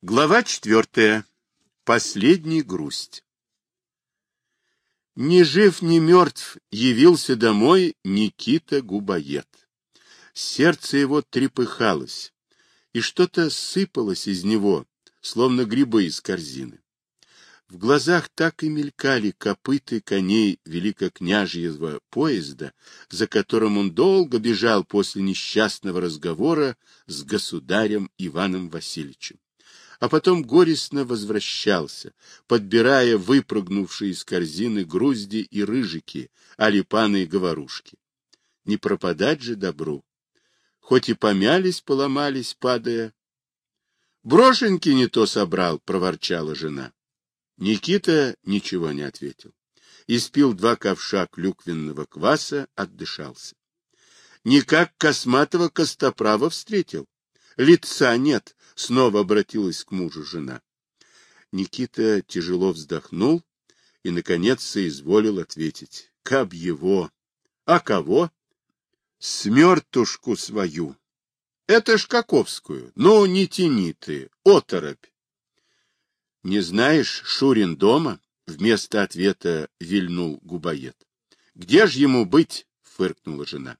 Глава четвертая. Последний грусть. Ни жив, ни мертв явился домой Никита Губоед. Сердце его трепыхалось, и что-то сыпалось из него, словно грибы из корзины. В глазах так и мелькали копыты коней великокняжьего поезда, за которым он долго бежал после несчастного разговора с государем Иваном Васильевичем. А потом горестно возвращался, подбирая выпрыгнувшие из корзины грузди и рыжики, алипаны и говорушки. Не пропадать же добру. Хоть и помялись, поломались, падая. — Брошеньки не то собрал, — проворчала жена. Никита ничего не ответил. Испил два ковша клюквенного кваса, отдышался. Никак Косматова Костоправа встретил. Лица нет, снова обратилась к мужу жена. Никита тяжело вздохнул и, наконец, соизволил ответить. Каб его! А кого? Смертушку свою. Это Шкаковскую. Ну, не тяни ты, оторопь. — Не знаешь, Шурин дома? — вместо ответа вильнул губоед. — Где ж ему быть? — фыркнула жена.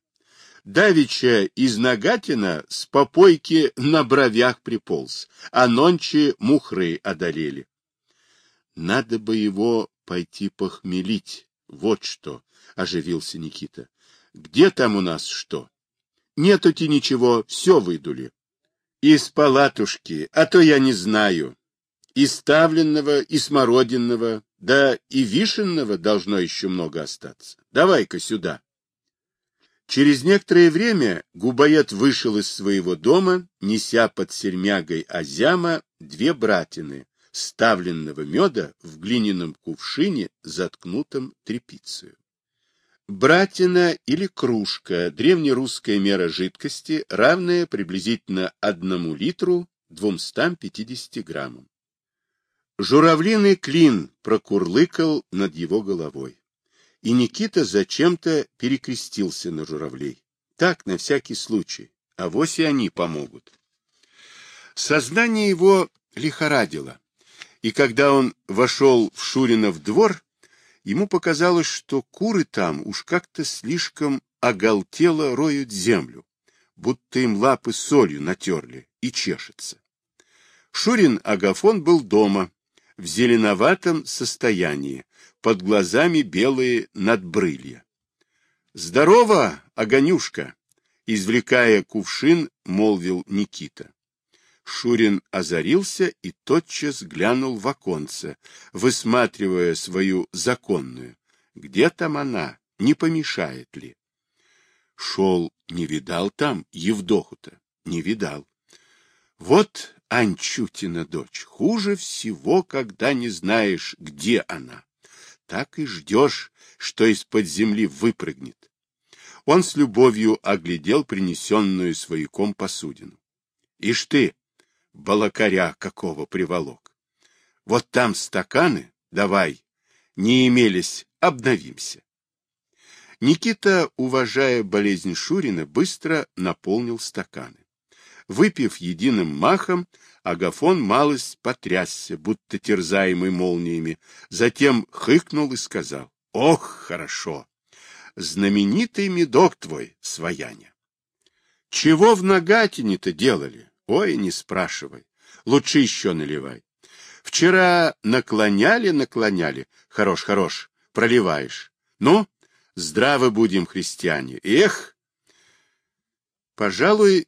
Давича из Нагатина с попойки на бровях приполз, а нонче мухры одолели. — Надо бы его пойти похмелить, вот что, — оживился Никита. — Где там у нас что? — Нету-те ничего, все выдули. — Из палатушки, а то я не знаю и ставленного, и смородинного, да и вишенного должно еще много остаться. Давай-ка сюда. Через некоторое время Губоед вышел из своего дома, неся под сермягой Азяма две братины, ставленного меда в глиняном кувшине, заткнутом тряпицей. Братина или кружка – древнерусская мера жидкости, равная приблизительно одному литру 250 граммам. Журавлиный клин прокурлыкал над его головой. И Никита зачем-то перекрестился на журавлей. Так, на всякий случай. А вось и они помогут. Сознание его лихорадило. И когда он вошел в Шуринов двор, ему показалось, что куры там уж как-то слишком оголтело роют землю, будто им лапы солью натерли и чешется. Шурин Агафон был дома, в зеленоватом состоянии, под глазами белые надбрылья. «Здорово, Огонюшка!» — извлекая кувшин, молвил Никита. Шурин озарился и тотчас глянул в оконце, высматривая свою законную. Где там она? Не помешает ли? Шел, не видал там Евдоху-то? Не видал. Вот Анчутина дочь. Хуже всего, когда не знаешь, где она. Так и ждешь, что из-под земли выпрыгнет. Он с любовью оглядел принесенную свояком посудину. Ишь ты, балакаря какого приволок. Вот там стаканы, давай, не имелись, обновимся. Никита, уважая болезнь Шурина, быстро наполнил стаканы. Выпив единым махом, Агафон малость потрясся, будто терзаемый молниями, затем хыкнул и сказал, «Ох, хорошо! Знаменитый медок твой, свояня!» «Чего в Нагатине-то делали? Ой, не спрашивай, лучше еще наливай. Вчера наклоняли, наклоняли, хорош, хорош, проливаешь. Ну, здравы будем, христиане, эх!» Пожалуй,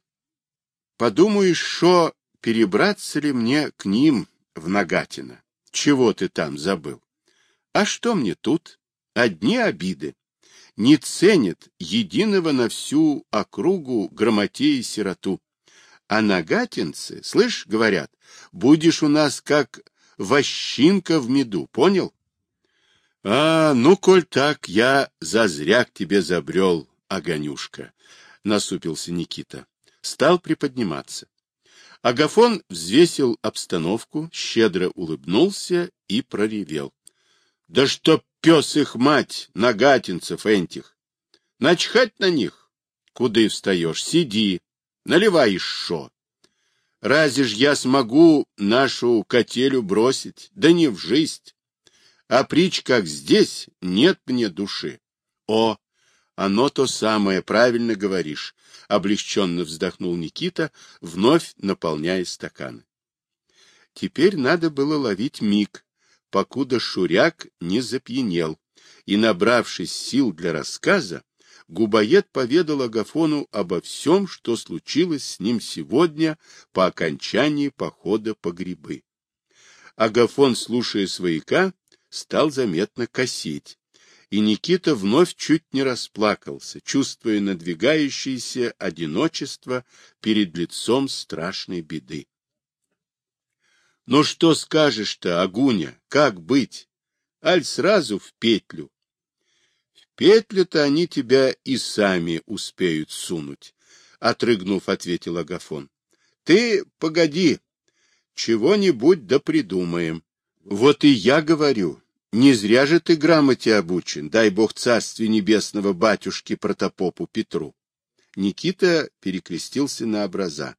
Подумаешь, что перебраться ли мне к ним в Нагатино? Чего ты там забыл? А что мне тут? Одни обиды. Не ценят единого на всю округу грамотея сироту. А нагатинцы, слышь, говорят, будешь у нас как вощинка в меду, понял? А, ну, коль так, я зазря к тебе забрел, Огонюшка, — насупился Никита стал приподниматься. Агафон взвесил обстановку, щедро улыбнулся и проревел. — Да что пес их мать, нагатинцев энтих! Начхать на них! Куда и встаешь? Сиди, наливай шо. Разве ж я смогу нашу котелю бросить? Да не в жизнь. А притч, как здесь, нет мне души. О, оно то самое, правильно говоришь, — облегченно вздохнул Никита, вновь наполняя стаканы. Теперь надо было ловить миг, покуда Шуряк не запьянел, и, набравшись сил для рассказа, Губоед поведал Агафону обо всем, что случилось с ним сегодня по окончании похода по грибы. Агафон, слушая свояка, стал заметно косить, и Никита вновь чуть не расплакался, чувствуя надвигающееся одиночество перед лицом страшной беды. — Ну что скажешь-то, Агуня, как быть? Аль сразу в петлю, Петлю-то они тебя и сами успеют сунуть, — отрыгнув, ответил Агафон. — Ты погоди, чего-нибудь да придумаем. Вот и я говорю, не зря же ты грамоте обучен, дай бог царстве небесного батюшке протопопу Петру. Никита перекрестился на образа.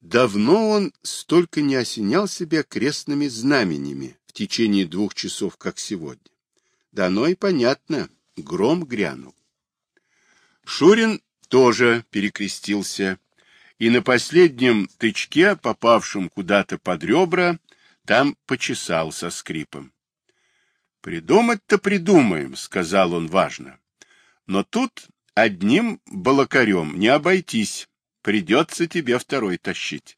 Давно он столько не осенял себя крестными знаменями в течение двух часов, как сегодня. Да оно и понятно, Гром грянул. Шурин тоже перекрестился, и на последнем тычке, попавшем куда-то под ребра, там почесал со скрипом. «Придумать-то придумаем», — сказал он важно. «Но тут одним балакарем не обойтись, придется тебе второй тащить».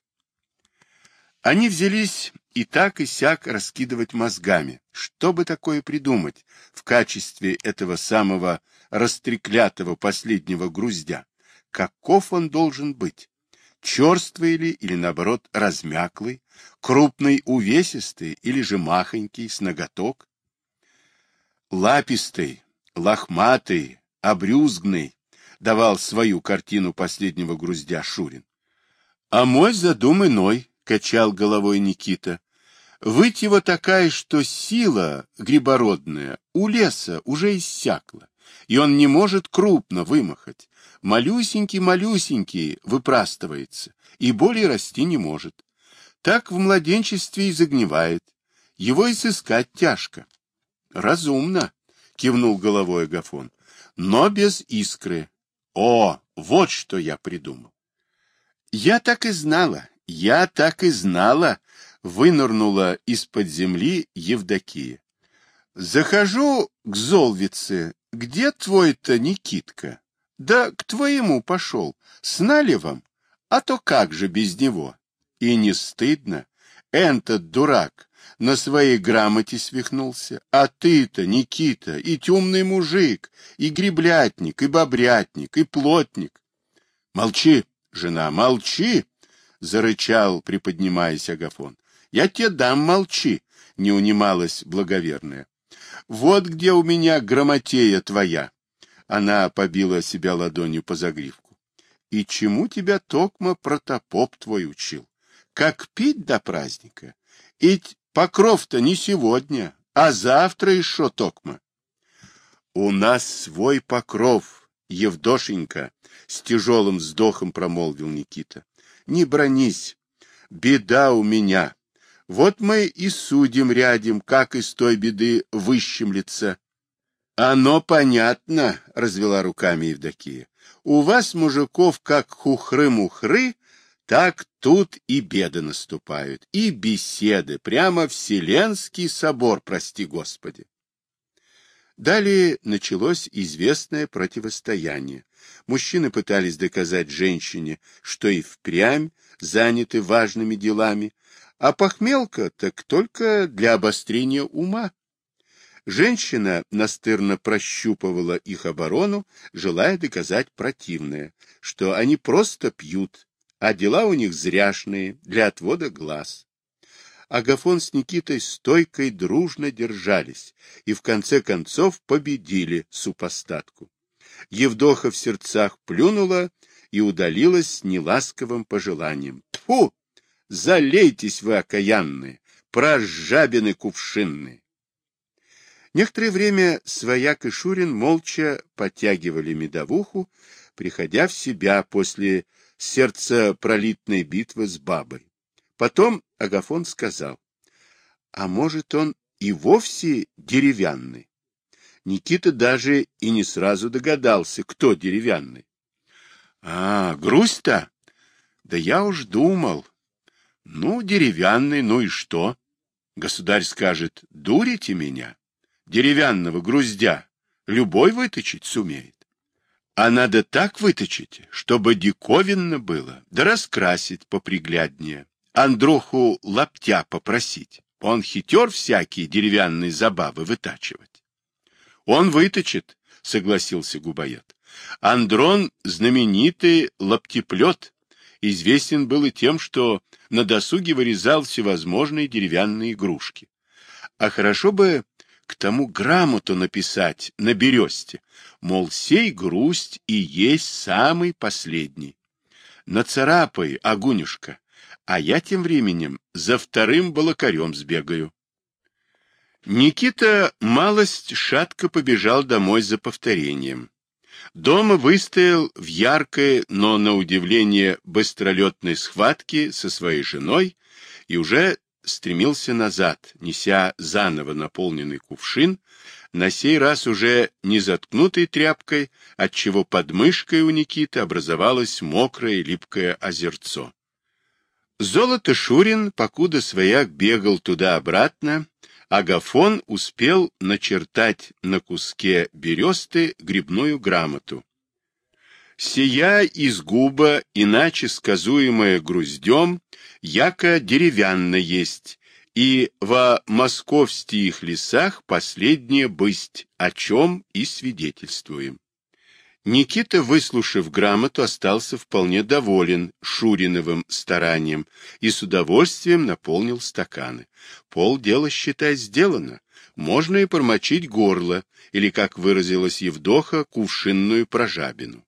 Они взялись и так и сяк раскидывать мозгами. Что бы такое придумать в качестве этого самого растреклятого последнего груздя? Каков он должен быть? Черствый ли или, наоборот, размяклый, крупный, увесистый или же махонький, с ноготок? Лапистый, лохматый, обрюзгный, давал свою картину последнего груздя Шурин. А мой задум иной, — качал головой Никита. Выть его такая, что сила грибородная у леса уже иссякла, и он не может крупно вымахать. Малюсенький-малюсенький выпрастывается, и более расти не может. Так в младенчестве и загнивает. Его и сыскать тяжко. Разумно, кивнул головой Агафон, но без искры. О, вот что я придумал. Я так и знала, я так и знала, вынырнула из-под земли Евдокия. Захожу к Золвице. Где твой-то Никитка? Да к твоему пошел. С наливом? А то как же без него? И не стыдно? Этот дурак на своей грамоте свихнулся. А ты-то, Никита, и темный мужик, и греблятник, и бобрятник, и плотник. Молчи, жена, молчи! зарычал, приподнимаясь Агафон. Я тебе дам, молчи, не унималась благоверная. Вот где у меня грамотея твоя. Она побила себя ладонью по загривку. И чему тебя токмо протопоп твой учил? Как пить до праздника? Ить покров-то не сегодня, а завтра еще токмо. У нас свой покров, Евдошенька, с тяжелым вздохом промолвил Никита не бронись. Беда у меня. Вот мы и судим рядом, как из той беды выщемлется. — Оно понятно, — развела руками Евдокия. — У вас, мужиков, как хухры-мухры, так тут и беды наступают, и беседы, прямо Вселенский собор, прости Господи. Далее началось известное противостояние. Мужчины пытались доказать женщине, что и впрямь заняты важными делами, а похмелка так только для обострения ума. Женщина настырно прощупывала их оборону, желая доказать противное, что они просто пьют, а дела у них зряшные, для отвода глаз. Агафон с Никитой стойкой дружно держались и в конце концов победили супостатку. Евдоха в сердцах плюнула и удалилась с неласковым пожеланием. Тфу! Залейтесь вы, окаянные, прожабины кувшинные! Некоторое время Свояк и Шурин молча потягивали медовуху, приходя в себя после сердцепролитной битвы с бабой. Потом Агафон сказал, а может он и вовсе деревянный? Никита даже и не сразу догадался, кто деревянный. — А, грусть-то? Да я уж думал. Ну, деревянный, ну и что? Государь скажет, дурите меня? Деревянного груздя любой выточить сумеет. А надо так выточить, чтобы диковинно было, да раскрасить попригляднее. Андруху лаптя попросить. Он хитер всякие деревянные забавы вытачивать. Он выточит, согласился Губоед. Андрон знаменитый лаптеплет, известен был и тем, что на досуге вырезал всевозможные деревянные игрушки. А хорошо бы к тому грамоту написать на бересте, мол, сей грусть и есть самый последний. Нацарапай, огунюшка, а я тем временем за вторым балакарем сбегаю. Никита малость шатко побежал домой за повторением. Дома выстоял в яркой, но, на удивление, быстролетной схватке со своей женой и уже стремился назад, неся заново наполненный кувшин, на сей раз уже не заткнутой тряпкой, отчего под мышкой у Никиты образовалось мокрое липкое озерцо. Золото Шурин, покуда свояк бегал туда-обратно, Агафон успел начертать на куске бересты грибную грамоту. Сия из губа, иначе сказуемая груздем, яко деревянно есть, и во московских лесах последнее бысть, о чем и свидетельствуем. Никита, выслушав грамоту, остался вполне доволен Шуриновым старанием и с удовольствием наполнил стаканы. Пол дела, считай, сделано. Можно и промочить горло, или, как выразилась Евдоха, кувшинную прожабину.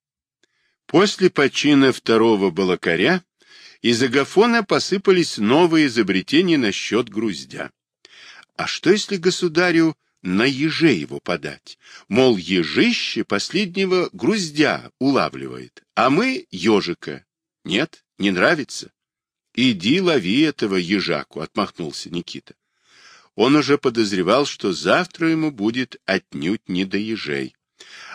После почина второго балакаря из агафона посыпались новые изобретения насчет груздя. А что, если государю на еже его подать. Мол, ежище последнего груздя улавливает, а мы ежика. Нет, не нравится. Иди лови этого ежаку, отмахнулся Никита. Он уже подозревал, что завтра ему будет отнюдь не до ежей.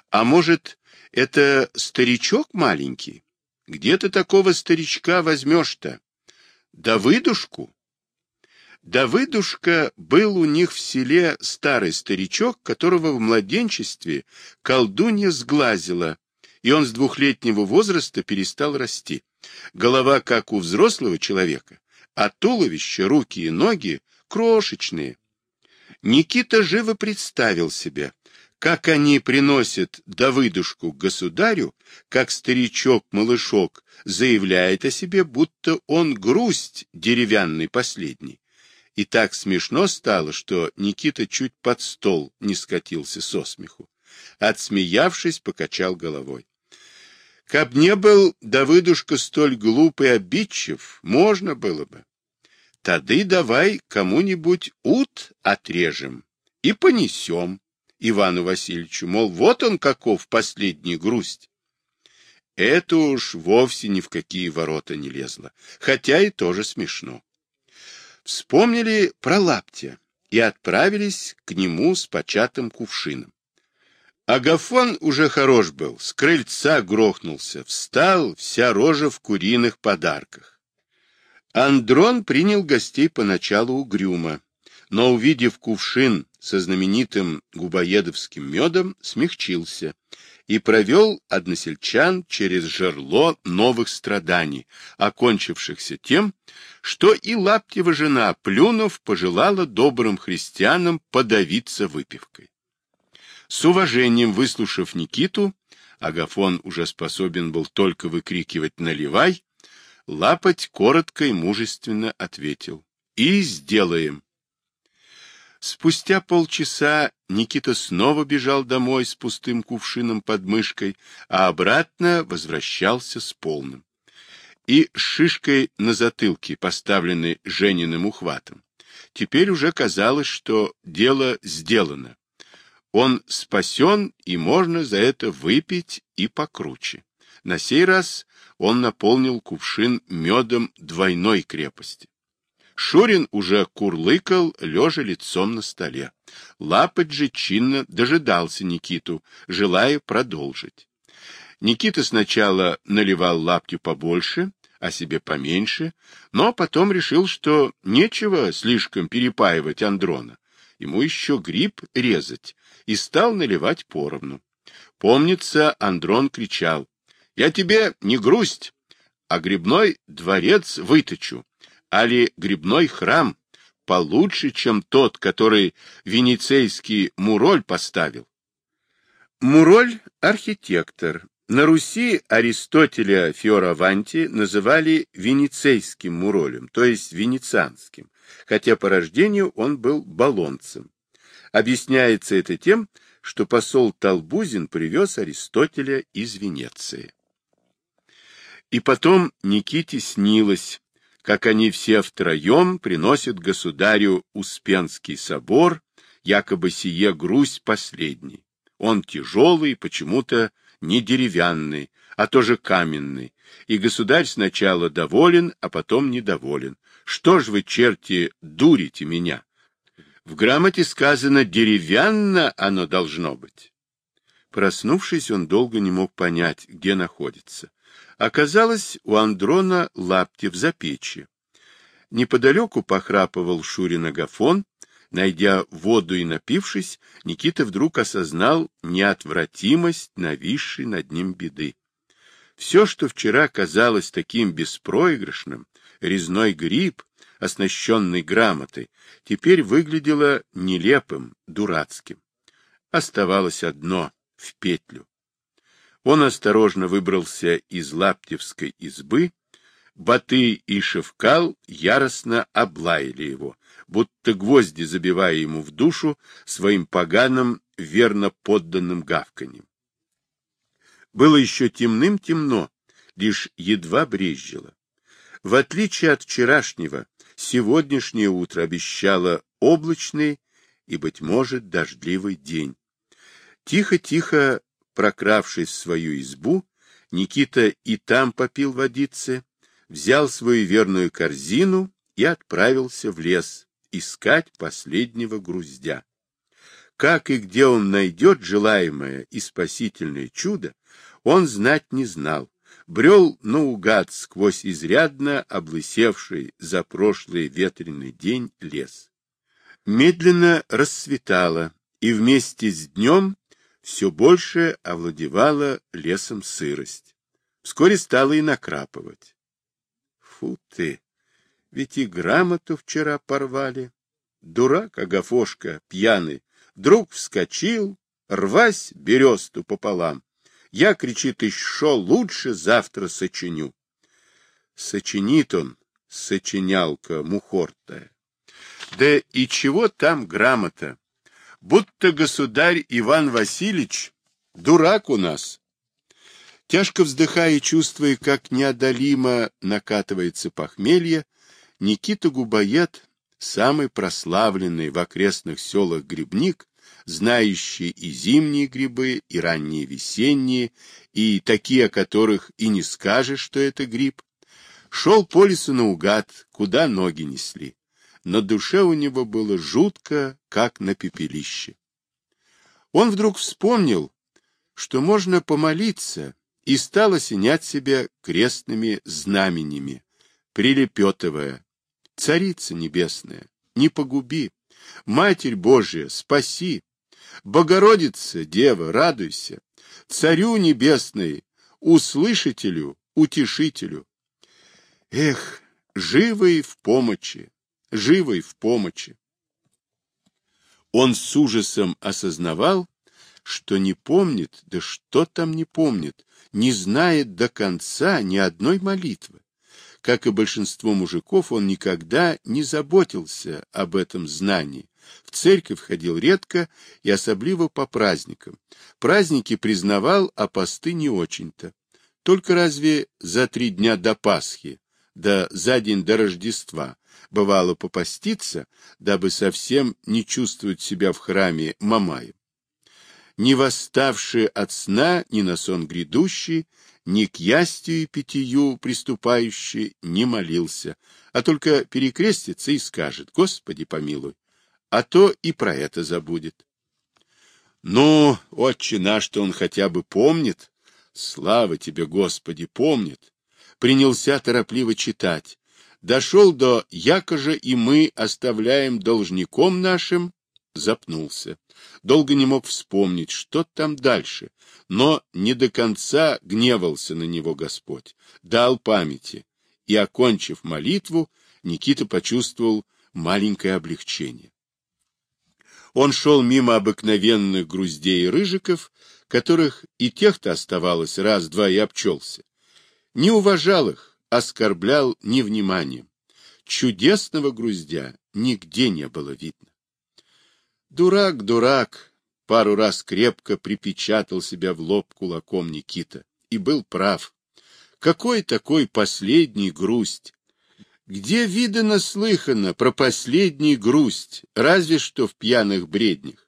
А может, это старичок маленький? Где ты такого старичка возьмешь-то? Давыдушку? Давыдушка был у них в селе старый старичок, которого в младенчестве колдунья сглазила, и он с двухлетнего возраста перестал расти. Голова, как у взрослого человека, а туловище, руки и ноги крошечные. Никита живо представил себе, как они приносят Давыдушку к государю, как старичок-малышок заявляет о себе, будто он грусть деревянный последний. И так смешно стало, что Никита чуть под стол не скатился со смеху. Отсмеявшись, покачал головой. Каб не был Давыдушка столь глуп и обидчив, можно было бы. Тады давай кому-нибудь ут отрежем и понесем Ивану Васильевичу, мол, вот он каков последний грусть. Это уж вовсе ни в какие ворота не лезло, хотя и тоже смешно вспомнили про лаптя и отправились к нему с початым кувшином. Агафон уже хорош был, с крыльца грохнулся, встал, вся рожа в куриных подарках. Андрон принял гостей поначалу угрюмо, но, увидев кувшин со знаменитым губоедовским медом, смягчился и провел односельчан через жерло новых страданий, окончившихся тем, что и Лаптева жена, плюнув, пожелала добрым христианам подавиться выпивкой. С уважением выслушав Никиту, Агафон уже способен был только выкрикивать «Наливай!», Лапоть коротко и мужественно ответил «И сделаем!». Спустя полчаса Никита снова бежал домой с пустым кувшином под мышкой, а обратно возвращался с полным. И с шишкой на затылке, поставленной Жениным ухватом. Теперь уже казалось, что дело сделано. Он спасен, и можно за это выпить и покруче. На сей раз он наполнил кувшин медом двойной крепости. Шурин уже курлыкал, лежа лицом на столе. Лапоть чинно дожидался Никиту, желая продолжить. Никита сначала наливал лаптю побольше, а себе поменьше, но потом решил, что нечего слишком перепаивать Андрона. Ему еще гриб резать, и стал наливать поровну. Помнится, Андрон кричал, «Я тебе не грусть, а грибной дворец выточу, али грибной храм получше, чем тот, который венецейский Муроль поставил». Муроль — архитектор, на Руси Аристотеля Фиораванти называли венецейским муролем, то есть венецианским, хотя по рождению он был болонцем. Объясняется это тем, что посол Талбузин привез Аристотеля из Венеции. И потом Никите снилось, как они все втроем приносят государю Успенский собор, якобы сие грусть последний. Он тяжелый, почему-то не деревянный, а тоже каменный, и государь сначала доволен, а потом недоволен. Что ж вы, черти, дурите меня? В грамоте сказано «деревянно оно должно быть». Проснувшись, он долго не мог понять, где находится. Оказалось, у Андрона лапти в запечье. Неподалеку похрапывал Шурин Агафон, Найдя воду и напившись, Никита вдруг осознал неотвратимость нависшей над ним беды. Все, что вчера казалось таким беспроигрышным, резной гриб, оснащенный грамотой, теперь выглядело нелепым, дурацким. Оставалось одно — в петлю. Он осторожно выбрался из лаптевской избы, Баты и Шевкал яростно облаяли его, будто гвозди забивая ему в душу своим поганым, верно подданным гавканьем. Было еще темным-темно, лишь едва брезжило. В отличие от вчерашнего, сегодняшнее утро обещало облачный и, быть может, дождливый день. Тихо-тихо прокравшись в свою избу, Никита и там попил водицы, взял свою верную корзину и отправился в лес, искать последнего груздя. Как и где он найдет желаемое и спасительное чудо, он знать не знал, брел наугад сквозь изрядно облысевший за прошлый ветреный день лес. Медленно расцветало, и вместе с днем все больше овладевала лесом сырость. Вскоре стало и накрапывать. Фу ты! Ведь и грамоту вчера порвали. Дурак Агафошка, пьяный, вдруг вскочил, рвась бересту пополам. Я, кричит, еще лучше завтра сочиню. Сочинит он, сочинялка мухортая. Да и чего там грамота? Будто государь Иван Васильевич дурак у нас. Тяжко вздыхая и чувствуя, как неодолимо накатывается похмелье, Никита Губоед, самый прославленный в окрестных селах грибник, знающий и зимние грибы, и ранние весенние, и такие, о которых и не скажешь, что это гриб, шел по лесу наугад, куда ноги несли. На душе у него было жутко, как на пепелище. Он вдруг вспомнил, что можно помолиться, и стал осенять себя крестными знаменями, прилепетывая Царица Небесная, не погуби. Матерь Божия, спаси. Богородица, Дева, радуйся. Царю Небесный, услышателю, утешителю. Эх, живый в помощи, живый в помощи. Он с ужасом осознавал, что не помнит, да что там не помнит, не знает до конца ни одной молитвы. Как и большинство мужиков, он никогда не заботился об этом знании. В церковь ходил редко и особливо по праздникам. Праздники признавал, а посты не очень-то. Только разве за три дня до Пасхи, да за день до Рождества, бывало попаститься, дабы совсем не чувствовать себя в храме Мамаем. Не восставший от сна, ни на сон грядущий, ни к ястию и питью приступающий не молился, а только перекрестится и скажет, Господи помилуй, а то и про это забудет. Ну, отче наш-то он хотя бы помнит. Слава тебе, Господи, помнит. Принялся торопливо читать. Дошел до «Яко же и мы оставляем должником нашим», запнулся. Долго не мог вспомнить, что там дальше, но не до конца гневался на него Господь, дал памяти, и, окончив молитву, Никита почувствовал маленькое облегчение. Он шел мимо обыкновенных груздей и рыжиков, которых и тех-то оставалось раз-два и обчелся. Не уважал их, оскорблял невниманием. Чудесного груздя нигде не было видно. Дурак, дурак, пару раз крепко припечатал себя в лоб кулаком Никита и был прав. Какой такой последний грусть? Где видано слыхано про последний грусть, разве что в пьяных бреднях?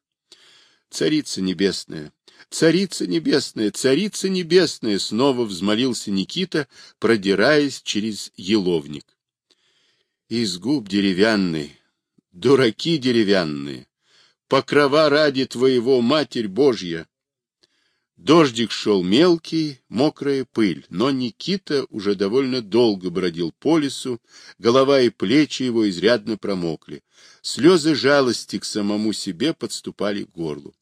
Царица небесная, царица небесная, царица небесная, снова взмолился Никита, продираясь через еловник. Из губ деревянный, дураки деревянные, покрова ради твоего, Матерь Божья, Дождик шел мелкий, мокрая пыль, но Никита уже довольно долго бродил по лесу, голова и плечи его изрядно промокли. Слезы жалости к самому себе подступали к горлу.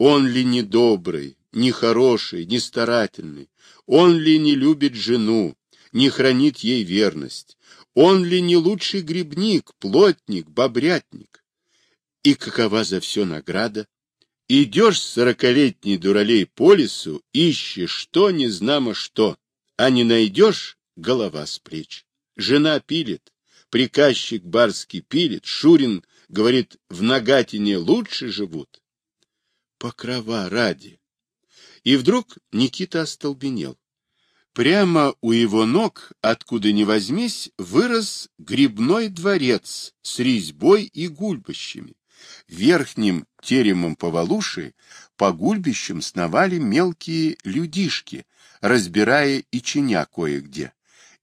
Он ли не добрый, не хороший, не старательный? Он ли не любит жену, не хранит ей верность? Он ли не лучший грибник, плотник, бобрятник? И какова за все награда? Идешь с сорокалетней дуралей по лесу, ищешь что, не знамо что, а не найдешь — голова с плеч. Жена пилит, приказчик барский пилит, Шурин говорит, в Нагатине лучше живут. Покрова ради. И вдруг Никита остолбенел. Прямо у его ног, откуда ни возьмись, вырос грибной дворец с резьбой и гульбищами. Верхним теремом повалуши по гульбищам сновали мелкие людишки, разбирая и чиня кое-где.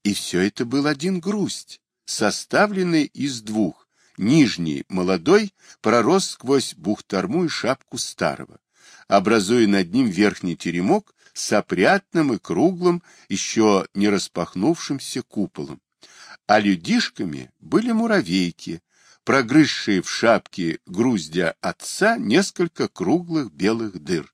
И все это был один грусть, составленный из двух. Нижний, молодой, пророс сквозь бухтарму и шапку старого, образуя над ним верхний теремок с опрятным и круглым, еще не распахнувшимся куполом. А людишками были муравейки, прогрызшие в шапке груздя отца несколько круглых белых дыр.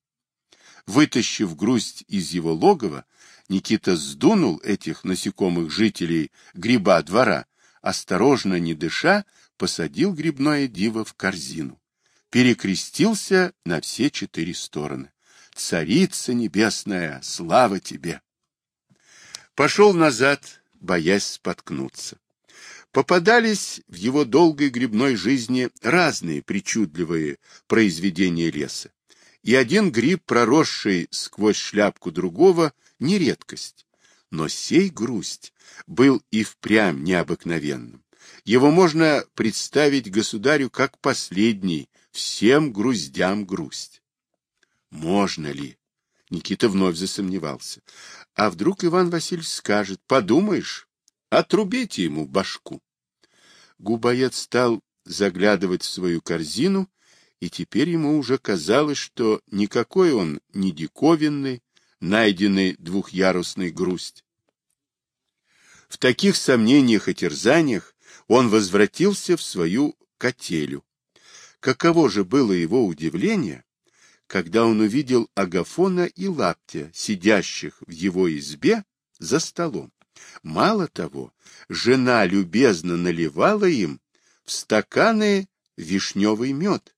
Вытащив грусть из его логова, Никита сдунул этих насекомых жителей гриба двора, осторожно не дыша, посадил грибное диво в корзину. Перекрестился на все четыре стороны. «Царица небесная, слава тебе!» Пошел назад, боясь споткнуться. Попадались в его долгой грибной жизни разные причудливые произведения леса. И один гриб, проросший сквозь шляпку другого, не редкость. Но сей грусть был и впрямь необыкновенным. Его можно представить государю как последний, всем груздям грусть. Можно ли? Никита вновь засомневался. А вдруг Иван Васильевич скажет, подумаешь, Отрубите ему башку. Губоед стал заглядывать в свою корзину, и теперь ему уже казалось, что никакой он не диковинный, найденный двухъярусный грусть. В таких сомнениях и терзаниях он возвратился в свою котелю. Каково же было его удивление, когда он увидел Агафона и Лаптя, сидящих в его избе за столом. Мало того, жена любезно наливала им в стаканы вишневый мед,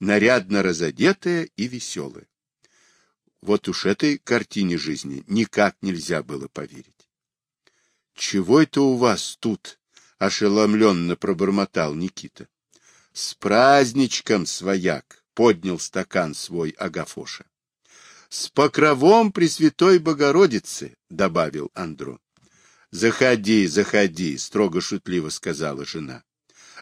нарядно разодетая и веселая. Вот уж этой картине жизни никак нельзя было поверить. — Чего это у вас тут? — ошеломленно пробормотал Никита. — С праздничком, свояк! — поднял стакан свой Агафоша. — С покровом Пресвятой Богородицы! — добавил Андрон. Заходи, заходи, строго шутливо сказала жена.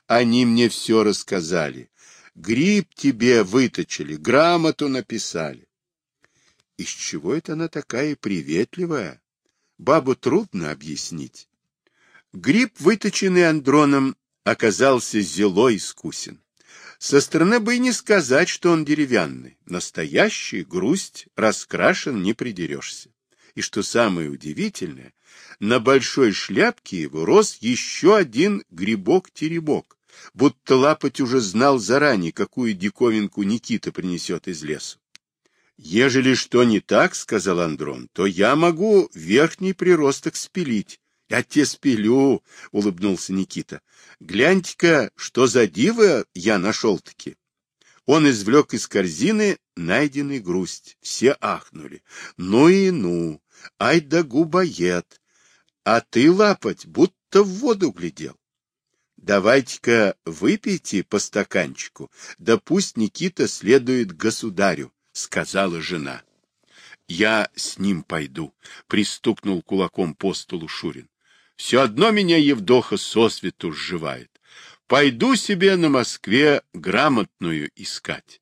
Они мне все рассказали. Гриб тебе выточили, грамоту написали. из чего это она такая приветливая? Бабу трудно объяснить. Гриб, выточенный Андроном, оказался зело искусен. Со стороны бы и не сказать, что он деревянный. Настоящий грусть раскрашен не придерешься. И что самое удивительное, на большой шляпке его рос еще один грибок-теребок, будто лапоть уже знал заранее, какую диковинку Никита принесет из лесу. «Ежели что не так, — сказал Андрон, — то я могу верхний приросток спилить. Я те спилю, — улыбнулся Никита. Гляньте-ка, что за диво я нашел-таки. Он извлек из корзины найденный грусть. Все ахнули. Ну и ну, ай да губоед. А ты, лапать, будто в воду глядел. Давайте-ка выпейте по стаканчику, да пусть Никита следует государю, — сказала жена. Я с ним пойду, — пристукнул кулаком по столу Шурин. Все одно меня Евдоха сосвету сживает. Пойду себе на Москве грамотную искать.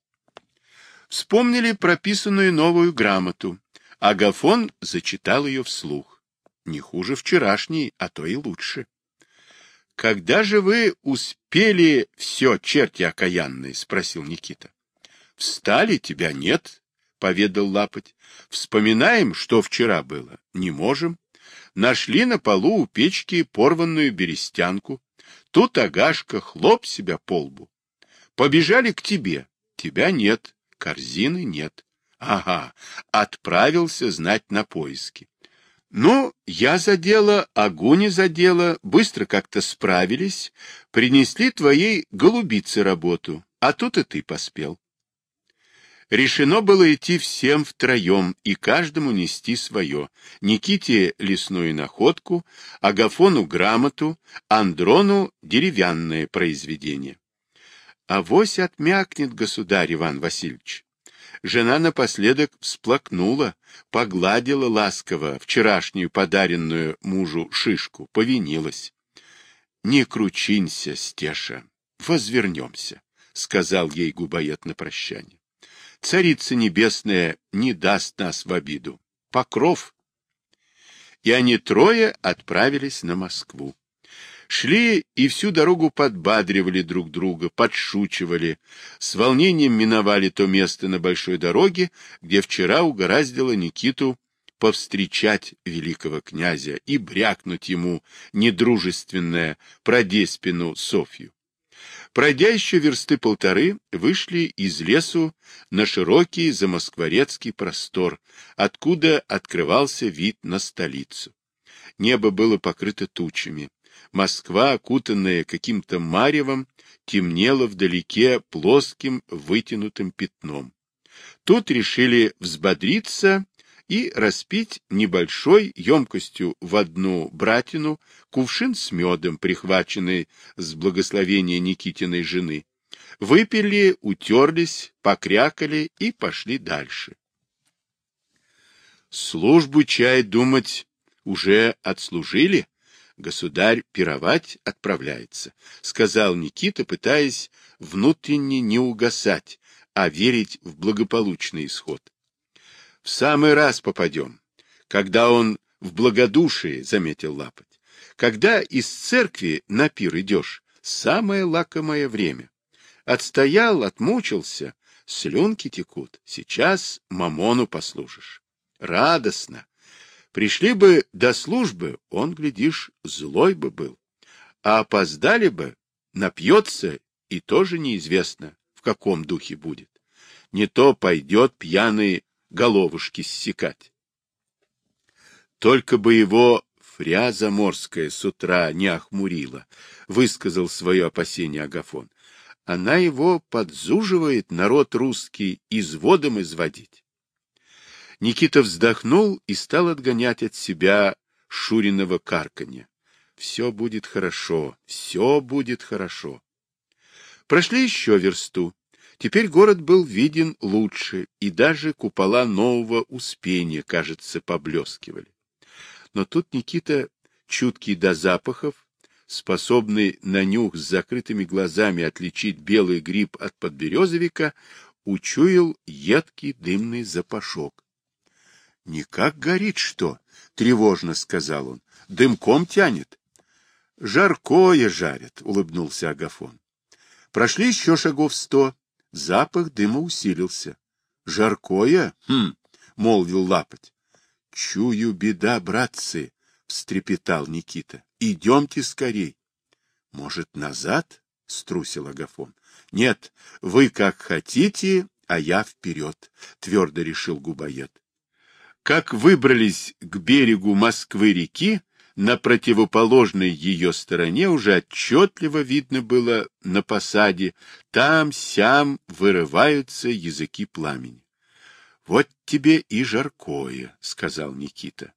Вспомнили прописанную новую грамоту. Агафон зачитал ее вслух. Не хуже вчерашней, а то и лучше. «Когда же вы успели все, черти окаянные?» — спросил Никита. «Встали, тебя нет», — поведал Лапоть. «Вспоминаем, что вчера было. Не можем. Нашли на полу у печки порванную берестянку. Тут Агашка хлоп себя по лбу. Побежали к тебе. Тебя нет, корзины нет. Ага, отправился знать на поиски. Ну, я за дело, Агуни за дело, быстро как-то справились, принесли твоей голубице работу, а тут и ты поспел. Решено было идти всем втроем и каждому нести свое. Никите лесную находку, Агафону грамоту, Андрону деревянное произведение. Авось отмякнет государь Иван Васильевич. Жена напоследок всплакнула, погладила ласково вчерашнюю подаренную мужу шишку, повинилась. — Не кручинься, Стеша, возвернемся, — сказал ей губоед на прощание. Царица Небесная не даст нас в обиду. Покров. И они трое отправились на Москву. Шли и всю дорогу подбадривали друг друга, подшучивали, с волнением миновали то место на большой дороге, где вчера угораздило Никиту повстречать великого князя и брякнуть ему недружественное про Деспину Софью. Пройдя еще версты полторы, вышли из лесу на широкий замоскворецкий простор, откуда открывался вид на столицу. Небо было покрыто тучами. Москва, окутанная каким-то маревом, темнела вдалеке плоским вытянутым пятном. Тут решили взбодриться и распить небольшой емкостью в одну братину кувшин с медом, прихваченный с благословения Никитиной жены. Выпили, утерлись, покрякали и пошли дальше. Службу чай, думать, уже отслужили? Государь пировать отправляется, — сказал Никита, пытаясь внутренне не угасать, а верить в благополучный исход. — В самый раз попадем. Когда он в благодушии, — заметил Лапоть. — Когда из церкви на пир идешь, самое лакомое время. Отстоял, отмучился, слюнки текут. Сейчас мамону послужишь. Радостно. Пришли бы до службы, он, глядишь, злой бы был. А опоздали бы, напьется, и тоже неизвестно, в каком духе будет. Не то пойдет пьяный головушки ссекать. Только бы его фряза морская с утра не охмурила, высказал свое опасение Агафон. Она его подзуживает, народ русский, изводом изводить. Никита вздохнул и стал отгонять от себя Шуриного карканья. Все будет хорошо, все будет хорошо. Прошли еще версту. Теперь город был виден лучше, и даже купола нового Успения, кажется, поблескивали. Но тут Никита, чуткий до запахов, способный на нюх с закрытыми глазами отличить белый гриб от подберезовика, учуял едкий дымный запашок. Никак горит что? Тревожно сказал он. Дымком тянет. Жаркое жарят, улыбнулся Агафон. Прошли еще шагов сто. Запах дыма усилился. Жаркое? Хм, молвил лапоть. Чую беда, братцы, встрепетал Никита. Идемте скорей. Может, назад? струсил Агафон. Нет, вы как хотите, а я вперед, твердо решил Губоед. Как выбрались к берегу Москвы-реки, на противоположной ее стороне уже отчетливо видно было на посаде, там-сям вырываются языки пламени. — Вот тебе и жаркое, — сказал Никита.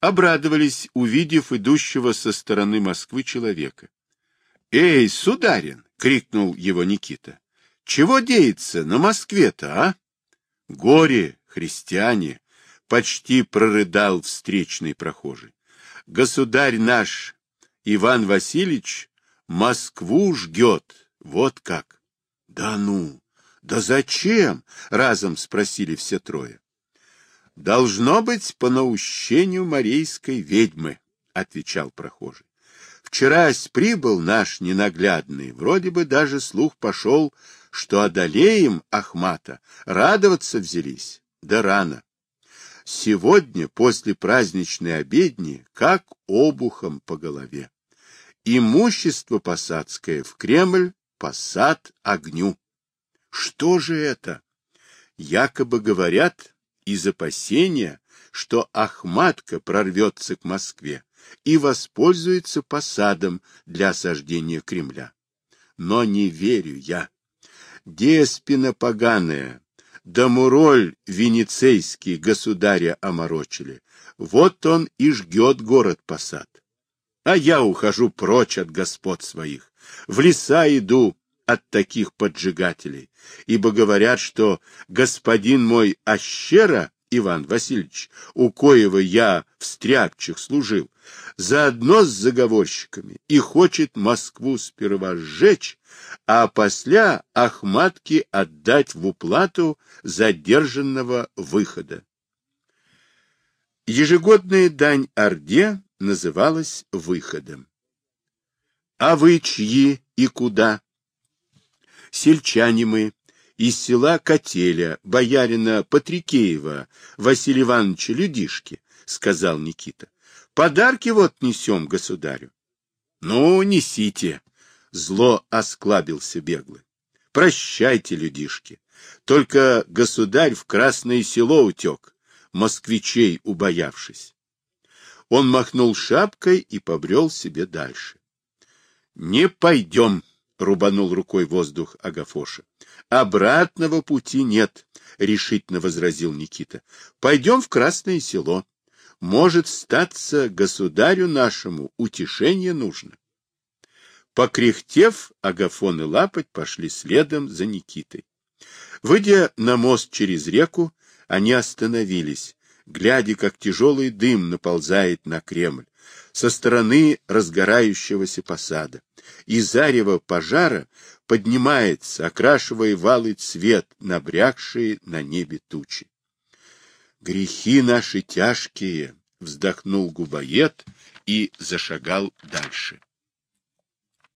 Обрадовались, увидев идущего со стороны Москвы человека. — Эй, сударин! — крикнул его Никита. — Чего деется на Москве-то, а? — Горе, христиане! — почти прорыдал встречный прохожий. — Государь наш, Иван Васильевич, Москву жгет, вот как. — Да ну! Да зачем? — разом спросили все трое. — Должно быть по наущению морейской ведьмы, — отвечал прохожий. Вчерась прибыл наш ненаглядный, вроде бы даже слух пошел, что одолеем Ахмата, радоваться взялись, да рано. Сегодня, после праздничной обедни, как обухом по голове. Имущество посадское в Кремль, посад огню. Что же это? Якобы говорят из опасения, что Ахматка прорвется к Москве и воспользуется посадом для осаждения Кремля. Но не верю я. Деспина поганая, да Муроль венецейский государя оморочили. Вот он и жгет город-посад. А я ухожу прочь от господ своих, в леса иду от таких поджигателей, ибо говорят, что господин мой Ащера Иван Васильевич, у коего я в стряпчих служил, заодно с заговорщиками и хочет Москву сперва сжечь, а после Ахматке отдать в уплату задержанного выхода. Ежегодная дань Орде называлась выходом. А вы чьи и куда? Сельчане мы, из села Котеля, боярина Патрикеева, Василия Ивановича Людишки, — сказал Никита. — Подарки вот несем государю. — Ну, несите, — зло осклабился беглый. — Прощайте, людишки. Только государь в Красное село утек, москвичей убоявшись. Он махнул шапкой и побрел себе дальше. — Не пойдем, рубанул рукой воздух Агафоша. Обратного пути нет, решительно возразил Никита. Пойдем в Красное село. Может, статься государю нашему утешение нужно. Покряхтев, Агафон и Лапоть пошли следом за Никитой. Выйдя на мост через реку, они остановились, глядя, как тяжелый дым наползает на Кремль со стороны разгорающегося посада и зарево пожара поднимается, окрашивая валый цвет, набрякшие на небе тучи. «Грехи наши тяжкие!» — вздохнул губоед и зашагал дальше.